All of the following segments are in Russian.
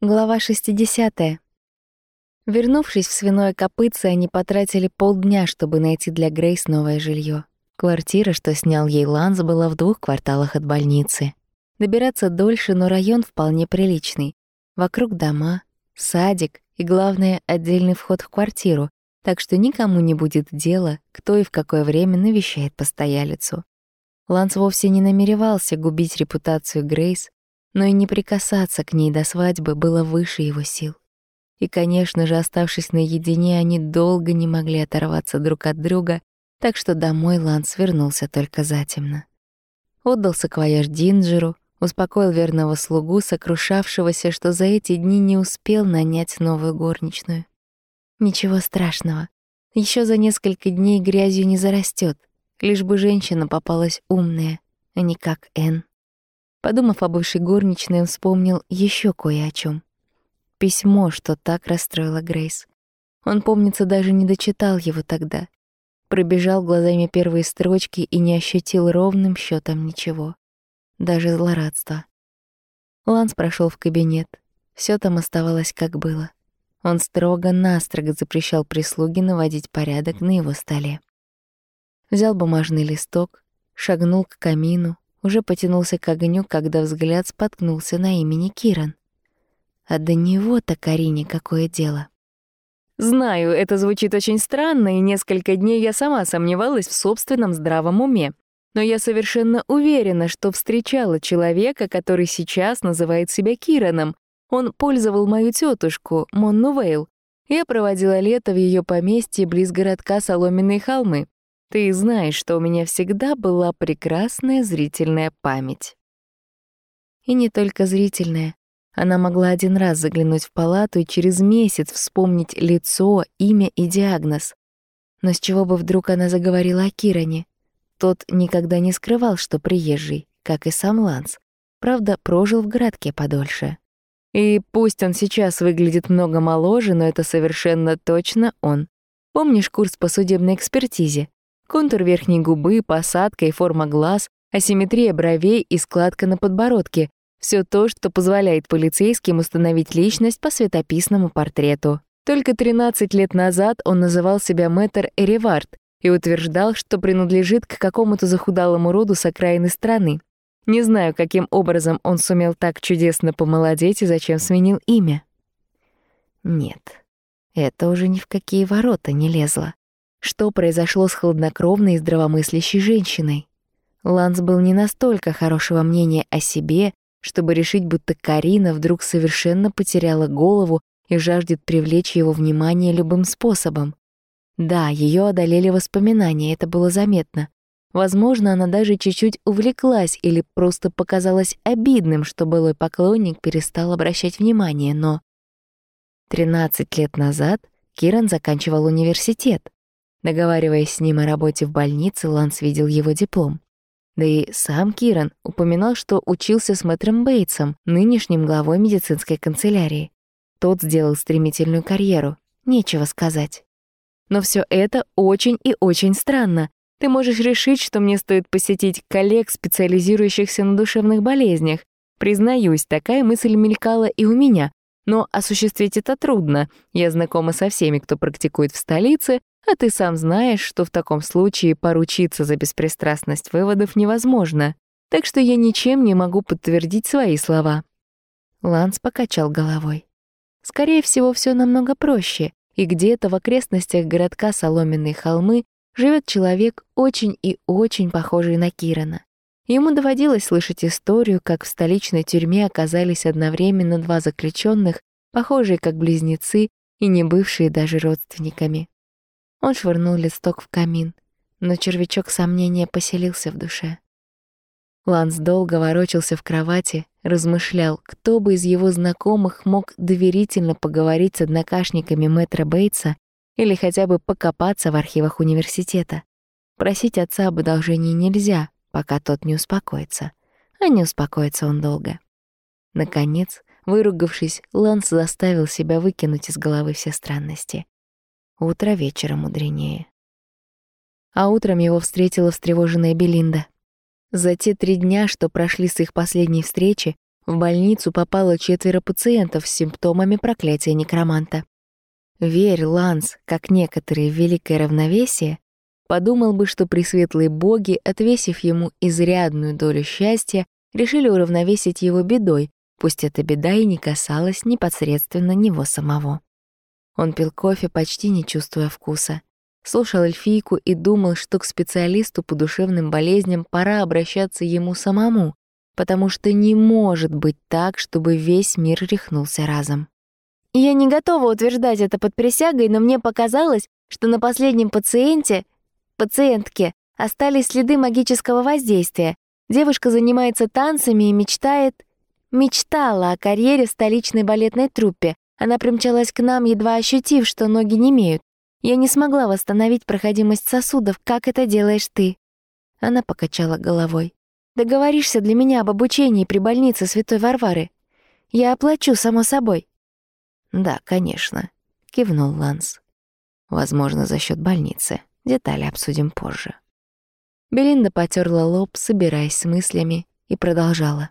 Глава 60. Вернувшись в свиное копытце, они потратили полдня, чтобы найти для Грейс новое жилье. Квартира, что снял ей Ланс, была в двух кварталах от больницы. Добираться дольше, но район вполне приличный. Вокруг дома, садик и, главное, отдельный вход в квартиру, так что никому не будет дела, кто и в какое время навещает постоялицу. Ланс вовсе не намеревался губить репутацию Грейс, но и не прикасаться к ней до свадьбы было выше его сил. И, конечно же, оставшись наедине, они долго не могли оторваться друг от друга, так что домой Ланс вернулся только затемно. Отдал саквояж Динджеру, успокоил верного слугу, сокрушавшегося, что за эти дни не успел нанять новую горничную. Ничего страшного. Еще за несколько дней грязью не зарастет, лишь бы женщина попалась умная, а не как Энн. Подумав о бывшей горничной, он вспомнил еще кое о чем. Письмо, что так расстроило Грейс. Он, помнится, даже не дочитал его тогда. Пробежал глазами первые строчки и не ощутил ровным счетом ничего. Даже злорадства. Ланс прошел в кабинет. Все там оставалось как было. Он строго-настрого запрещал прислуге наводить порядок на его столе. Взял бумажный листок, шагнул к камину, уже потянулся к огню, когда взгляд споткнулся на имени Киран. А до него-то Карине какое дело? Знаю, это звучит очень странно, и несколько дней я сама сомневалась в собственном здравом уме. Но я совершенно уверена, что встречала человека, который сейчас называет себя Кираном. Он пользовал мою тетушку, Монну Вейл. Я проводила лето в ее поместье близ городка Соломенные холмы. Ты знаешь, что у меня всегда была прекрасная зрительная память. И не только зрительная. Она могла один раз заглянуть в палату и через месяц вспомнить лицо, имя и диагноз. Но с чего бы вдруг она заговорила о Киране? Тот никогда не скрывал, что приезжий, как и сам Ланс. Правда, прожил в городке подольше. И пусть он сейчас выглядит много моложе, но это совершенно точно он. Помнишь курс по судебной экспертизе? Контур верхней губы, посадка и форма глаз, асимметрия бровей и складка на подбородке — все то, что позволяет полицейским установить личность по светописному портрету. Только 13 лет назад он называл себя мэтр Эревард и утверждал, что принадлежит к какому-то захудалому роду с окраины страны. Не знаю, каким образом он сумел так чудесно помолодеть и зачем сменил имя. Нет, это уже ни в какие ворота не лезло. Что произошло с хладнокровной и здравомыслящей женщиной? Ланс был не настолько хорошего мнения о себе, чтобы решить, будто Карина вдруг совершенно потеряла голову и жаждет привлечь его внимание любым способом. Да, ее одолели воспоминания, это было заметно. Возможно, она даже чуть-чуть увлеклась или просто показалось обидным, что былой поклонник перестал обращать внимание, но... 13 лет назад Киран заканчивал университет. Договариваясь с ним о работе в больнице, Ланс видел его диплом. Да и сам Киран упоминал, что учился с мэтром Бейтсом, нынешним главой медицинской канцелярии. Тот сделал стремительную карьеру, нечего сказать. Но все это очень и очень странно. Ты можешь решить, что мне стоит посетить коллег, специализирующихся на душевных болезнях. Признаюсь, такая мысль мелькала и у меня, но осуществить это трудно. Я знакома со всеми, кто практикует в столице, а ты сам знаешь, что в таком случае поручиться за беспристрастность выводов невозможно. Так что я ничем не могу подтвердить свои слова». Ланс покачал головой. «Скорее всего, все намного проще, и где-то в окрестностях городка Соломенные холмы живет человек очень и очень похожий на Кирана. Ему доводилось слышать историю, как в столичной тюрьме оказались одновременно два заключенных, похожие как близнецы и не бывшие даже родственниками. Он швырнул листок в камин, но червячок сомнения поселился в душе. Ланс долго ворочался в кровати, размышлял, кто бы из его знакомых мог доверительно поговорить с однокашниками мэтра Бейтса или хотя бы покопаться в архивах университета. Просить отца об одолжении нельзя, пока тот не успокоится. А не успокоится он долго. Наконец, выругавшись, Ланс заставил себя выкинуть из головы все странности. Утро вечера мудренее. А утром его встретила встревоженная Белинда. За те три дня, что прошли с их последней встречи, В больницу попало четверо пациентов с симптомами проклятия некроманта. Верь, Ланс, как некоторые в великое равновесие, подумал бы, что пресветлые боги, отвесив ему изрядную долю счастья, решили уравновесить его бедой, пусть эта беда и не касалась непосредственно него самого. Он пил кофе, почти не чувствуя вкуса. Слушал эльфийку и думал, что к специалисту по душевным болезням пора обращаться ему самому, потому что не может быть так, чтобы весь мир рехнулся разом. Я не готова утверждать это под присягой, но мне показалось, что на последнем пациенте, пациентке, остались следы магического воздействия. Девушка занимается танцами и мечтает... Мечтала о карьере в столичной балетной труппе. Она примчалась к нам, едва ощутив, что ноги не имеют. Я не смогла восстановить проходимость сосудов, как это делаешь ты. Она покачала головой. Договоришься для меня об обучении при больнице Святой Варвары? Я оплачу, само собой». «Да, конечно», — кивнул Ланс. «Возможно, за счет больницы. Детали обсудим позже». Белинда потерла лоб, собираясь с мыслями, и продолжала.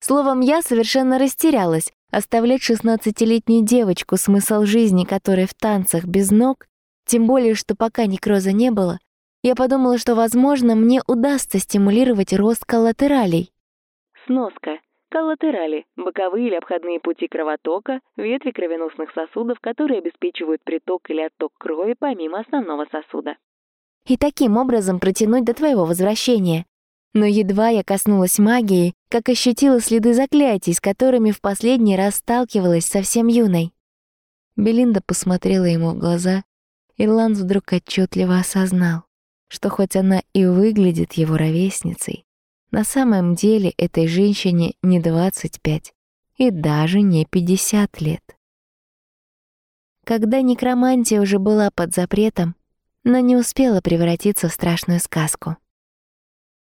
Словом, я совершенно растерялась. Оставлять шестнадцатилетнюю девочку, смысл жизни которой в танцах без ног, тем более, что пока некроза не было, я подумала, что, возможно, мне удастся стимулировать рост коллатералей. Сноска. Коллатерали – боковые или обходные пути кровотока, ветви кровеносных сосудов, которые обеспечивают приток или отток крови помимо основного сосуда. И таким образом протянуть до твоего возвращения. Но едва я коснулась магии, как ощутила следы заклятий, с которыми в последний раз сталкивалась совсем юной. Белинда посмотрела ему в глаза, и Ланс вдруг отчетливо осознал что хоть она и выглядит его ровесницей, на самом деле этой женщине не 25 и даже не 50 лет. Когда некромантия уже была под запретом, но не успела превратиться в страшную сказку.